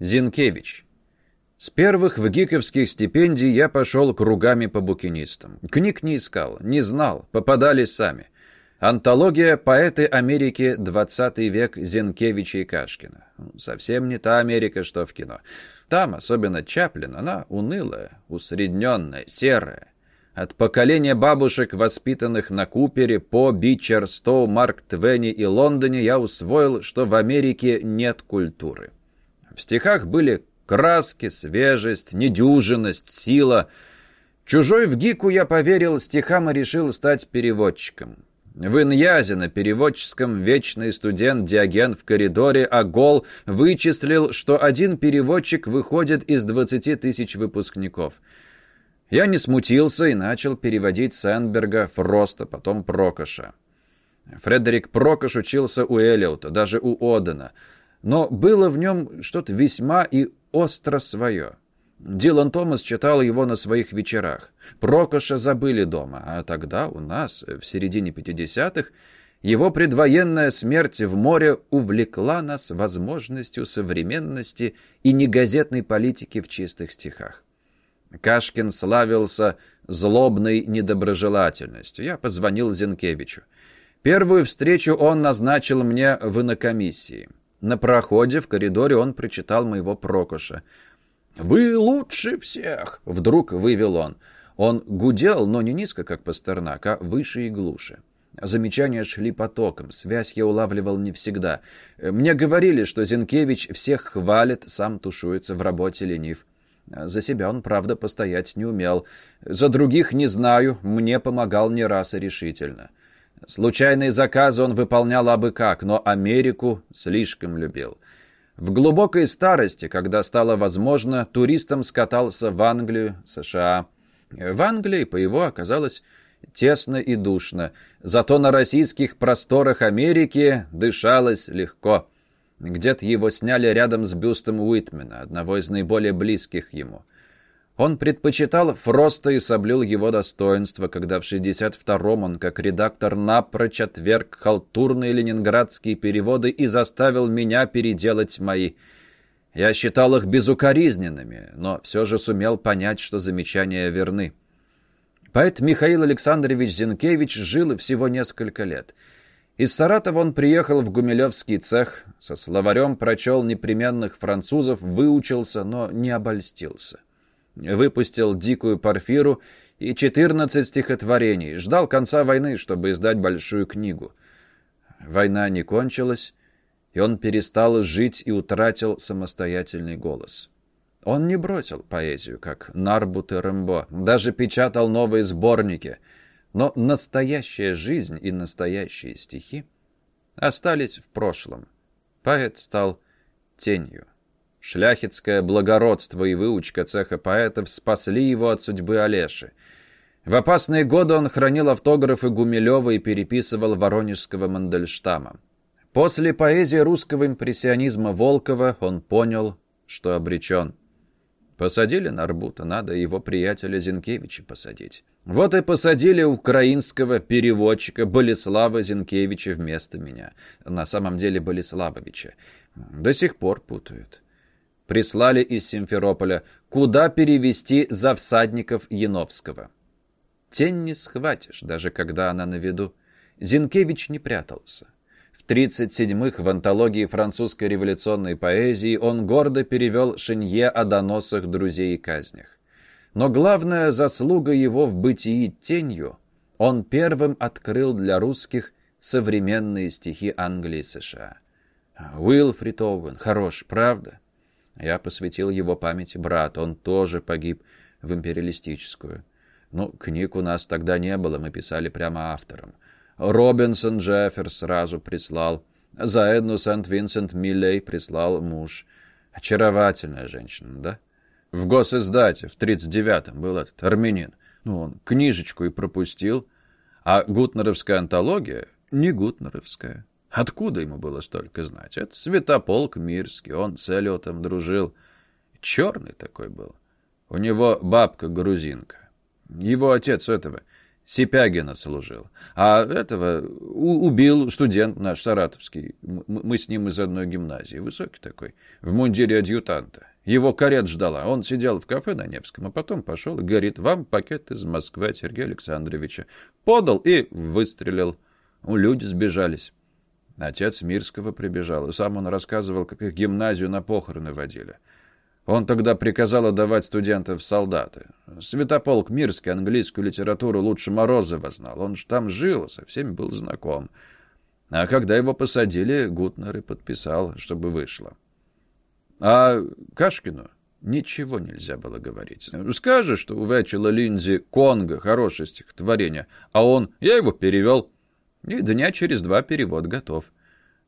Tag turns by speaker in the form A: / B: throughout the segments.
A: Зинкевич. С первых в гиковских стипендий я пошел кругами по букинистам. Книг не искал, не знал, попадались сами. Антология «Поэты Америки. 20 век» Зинкевича и Кашкина. Совсем не та Америка, что в кино. Там, особенно Чаплин, она унылая, усредненная, серая. От поколения бабушек, воспитанных на Купере, по Бичер, Стоу, Марк Твене и Лондоне, я усвоил, что в Америке нет культуры. В стихах были краски, свежесть, недюжинность, сила. Чужой в Гику я поверил стихам и решил стать переводчиком. В Иньязе на переводческом вечный студент Диоген в коридоре, а Гол вычислил, что один переводчик выходит из 20 тысяч выпускников. Я не смутился и начал переводить Сенберга, Фроста, потом Прокоша. Фредерик Прокош учился у Элиота, даже у Одена, но было в нем что-то весьма и остро свое. Дилан Томас читал его на своих вечерах. Прокоша забыли дома, а тогда у нас, в середине 50-х, его предвоенная смерть в море увлекла нас возможностью современности и негазетной политики в чистых стихах. Кашкин славился злобной недоброжелательностью. Я позвонил Зинкевичу. Первую встречу он назначил мне в инокомиссии. На проходе в коридоре он прочитал моего Прокоша – «Вы лучше всех!» — вдруг вывел он. Он гудел, но не низко, как Пастернак, а выше и глуше. Замечания шли потоком, связь я улавливал не всегда. Мне говорили, что Зинкевич всех хвалит, сам тушуется в работе ленив. За себя он, правда, постоять не умел. За других не знаю, мне помогал не раз и решительно. Случайные заказы он выполнял абы как, но Америку слишком любил. В глубокой старости, когда стало возможно, туристом скатался в Англию, США. В Англии по его оказалось тесно и душно, зато на российских просторах Америки дышалось легко. Где-то его сняли рядом с бюстом Уитмена, одного из наиболее близких ему. Он предпочитал Фроста и соблюл его достоинство, когда в 62-м он, как редактор, напрочь отверг халтурные ленинградские переводы и заставил меня переделать мои. Я считал их безукоризненными, но все же сумел понять, что замечания верны. Поэт Михаил Александрович Зинкевич жил всего несколько лет. Из Саратова он приехал в Гумилевский цех, со словарем прочел непременных французов, выучился, но не обольстился. Выпустил «Дикую Порфиру» и 14 стихотворений. Ждал конца войны, чтобы издать большую книгу. Война не кончилась, и он перестал жить и утратил самостоятельный голос. Он не бросил поэзию, как Нарбут и Рэмбо, даже печатал новые сборники, но настоящая жизнь и настоящие стихи остались в прошлом. Поэт стал тенью. Шляхетское благородство и выучка цеха поэтов спасли его от судьбы Олеши. В опасные годы он хранил автографы Гумилева и переписывал воронежского Мандельштама. После поэзии русского импрессионизма Волкова он понял, что обречен. Посадили Нарбута, надо его приятеля Зинкевича посадить. Вот и посадили украинского переводчика Болеслава Зинкевича вместо меня. На самом деле Болеславовича. До сих пор путают прислали из Симферополя, куда перевести за всадников Яновского. Тень не схватишь, даже когда она на виду. Зинкевич не прятался. В 37-х в антологии французской революционной поэзии он гордо перевел Шинье о доносах друзей и казнях. Но главная заслуга его в бытии тенью – он первым открыл для русских современные стихи Англии и США. Уилфрид Оуэн, хорош, правда? Я посвятил его памяти брат, он тоже погиб в империалистическую. Ну, книг у нас тогда не было, мы писали прямо автором. Робинсон Джефферс сразу прислал. За Эдну Сент-Винсент Миллей прислал муж. Очаровательная женщина, да? В госиздате в 39-м был этот армянин. Ну, он книжечку и пропустил. А гутнеровская антология не гутнеровская. Откуда ему было столько знать? Это Святополк Мирский, он с Эллиотом дружил. Черный такой был. У него бабка грузинка. Его отец у этого Сипягина служил. А этого убил студент наш саратовский. Мы с ним из одной гимназии. Высокий такой, в мундире адъютанта. Его карет ждала. Он сидел в кафе на Невском, а потом пошел и говорит, вам пакет из Москвы от Сергея Александровича. Подал и выстрелил. Люди сбежались. Отец Мирского прибежал, и сам он рассказывал, как их гимназию на похороны водили. Он тогда приказал отдавать студентов в солдаты. Святополк Мирский английскую литературу лучше Морозова знал. Он же там жил, со всеми был знаком. А когда его посадили, Гутнер и подписал, чтобы вышло. А Кашкину ничего нельзя было говорить. Скажешь, что у Вечела Линдзи «Конго» хорошее стихотворение, а он «я его перевел». И дня через два перевод готов.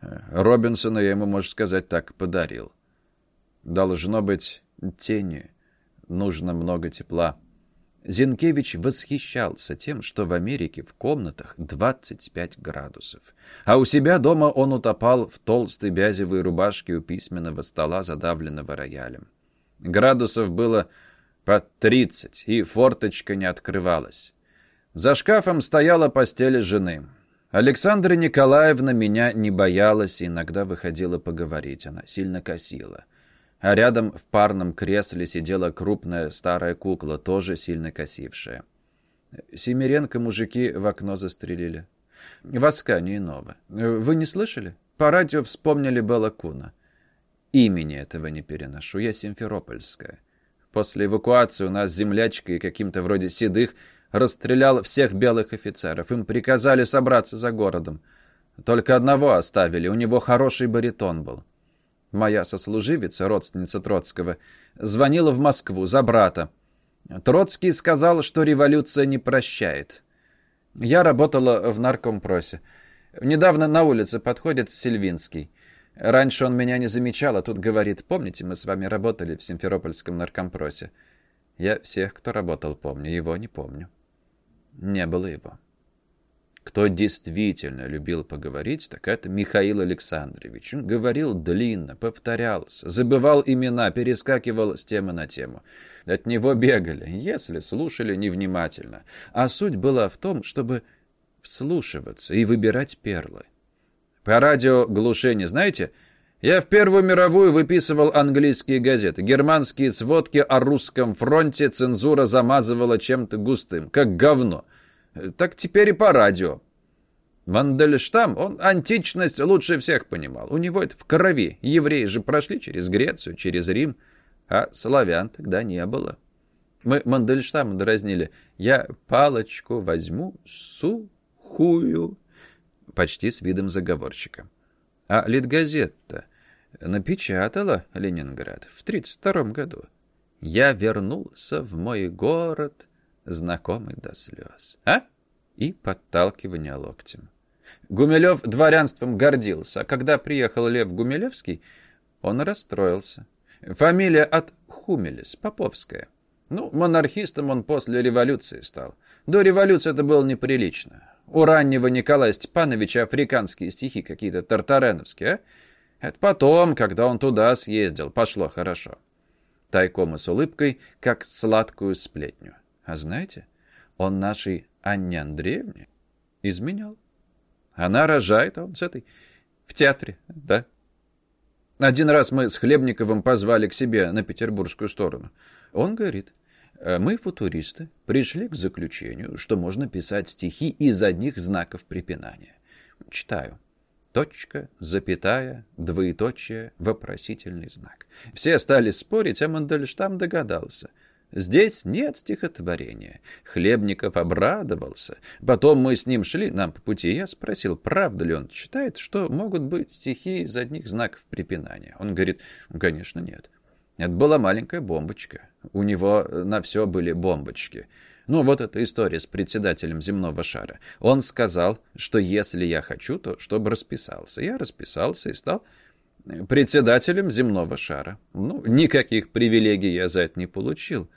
A: Робинсона я ему, можно сказать, так подарил. Должно быть тени, нужно много тепла. Зинкевич восхищался тем, что в Америке в комнатах 25 градусов, а у себя дома он утопал в толстой бязевой рубашке у письменного стола, задавленного роялем. Градусов было под 30, и форточка не открывалась. За шкафом стояла постель жены. Александра Николаевна меня не боялась и иногда выходила поговорить. Она сильно косила. А рядом в парном кресле сидела крупная старая кукла, тоже сильно косившая. Семиренко мужики в окно застрелили. Воска не иного. Вы не слышали? По радио вспомнили Балакуна. Имени этого не переношу. Я Симферопольская. После эвакуации у нас землячка и каким-то вроде седых расстрелял всех белых офицеров. Им приказали собраться за городом. Только одного оставили, у него хороший баритон был. Моя сослуживица, родственница Троцкого, звонила в Москву за брата. Троцкий сказал, что революция не прощает. Я работала в наркомпросе. Недавно на улице подходит Сильвинский. Раньше он меня не замечал, а тут говорит, помните, мы с вами работали в Симферопольском наркомпросе? Я всех, кто работал, помню, его не помню. Не было его. Кто действительно любил поговорить, так это Михаил Александрович. Он говорил длинно, повторялся, забывал имена, перескакивал с темы на тему. От него бегали, если слушали невнимательно. А суть была в том, чтобы вслушиваться и выбирать перлы. По радио глушение, знаете, я в Первую мировую выписывал английские газеты. Германские сводки о русском фронте цензура замазывала чем-то густым, как говно. Так теперь и по радио. Мандельштам, он античность лучше всех понимал. У него это в крови. Евреи же прошли через Грецию, через Рим, а славян тогда не было. Мы Мандельштама дразнили. Я палочку возьму сухую. Почти с видом заговорщика. А Литгазета напечатала Ленинград в 32 году. Я вернулся в мой город, знакомый до слез. А? И подталкивание локтем. Гумилев дворянством гордился, а когда приехал Лев Гумилевский, он расстроился. Фамилия от Хумелес, Поповская. Ну, монархистом он после революции стал. До революции это было неприлично. У раннего Николая Степановича африканские стихи какие-то тартареновские, а? Это потом, когда он туда съездил, пошло хорошо. Тайком и с улыбкой, как сладкую сплетню. А знаете, он нашей Анне Андреевне изменял. Она рожает, а он с этой в театре, да. Один раз мы с Хлебниковым позвали к себе на петербургскую сторону. Он говорит, «Э, мы, футуристы, пришли к заключению, что можно писать стихи из одних знаков препинания. Читаю. Точка, запятая, двоеточие, вопросительный знак. Все стали спорить, а Мандельштам догадался. Здесь нет стихотворения. Хлебников обрадовался. Потом мы с ним шли нам по пути, я спросил, правда ли он считает, что могут быть стихи из одних знаков препинания. Он говорит, «Ну, конечно, нет. Это была маленькая бомбочка. У него на все были бомбочки. Ну, вот эта история с председателем земного шара. Он сказал, что если я хочу, то чтобы расписался. Я расписался и стал председателем земного шара. Ну, никаких привилегий я за это не получил.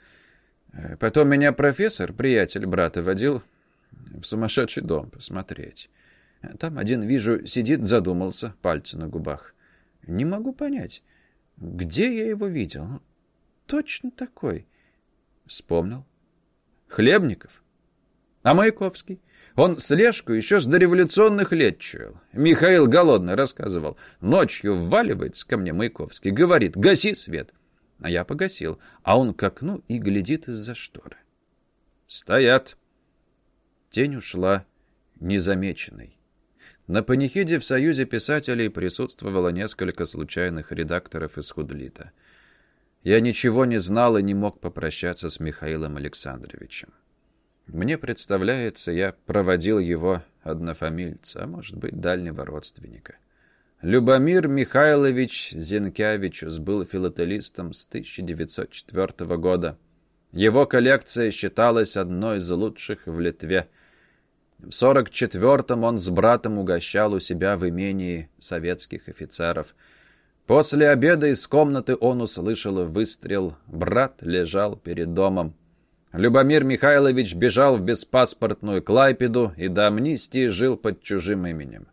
A: Э, потом меня профессор, приятель брата, водил в сумасшедший дом посмотреть. Там один, вижу, сидит, задумался, пальцы на губах. Не могу понять, где я его видел. Точно такой. Вспомнил. Хлебников. А Маяковский? Он слежку еще с дореволюционных лет чуял. Михаил Голодный рассказывал. Ночью вваливается ко мне Маяковский, говорит, гаси свет. А я погасил, а он к окну и глядит из-за шторы. Стоят. Тень ушла незамеченной. На панихиде в Союзе писателей присутствовало несколько случайных редакторов из Худлита. Я ничего не знал и не мог попрощаться с Михаилом Александровичем. Мне представляется, я проводил его однофамильца, а может быть, дальнего родственника. Любомир Михайлович Зинкевичус был филателистом с 1904 года. Его коллекция считалась одной из лучших в Литве. В 44-м он с братом угощал у себя в имении советских офицеров. После обеда из комнаты он услышал выстрел. Брат лежал перед домом. Любомир Михайлович бежал в беспаспортную Клайпеду и до амнистии жил под чужим именем.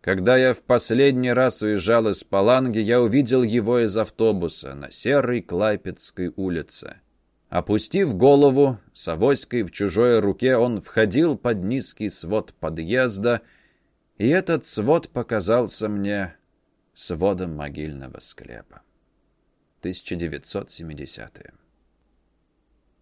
A: Когда я в последний раз уезжал из Паланги, я увидел его из автобуса на серой Клайпедской улице. Опустив голову, с авоськой в чужой руке, он входил под низкий свод подъезда, и этот свод показался мне сводом могильного склепа. 1970-е.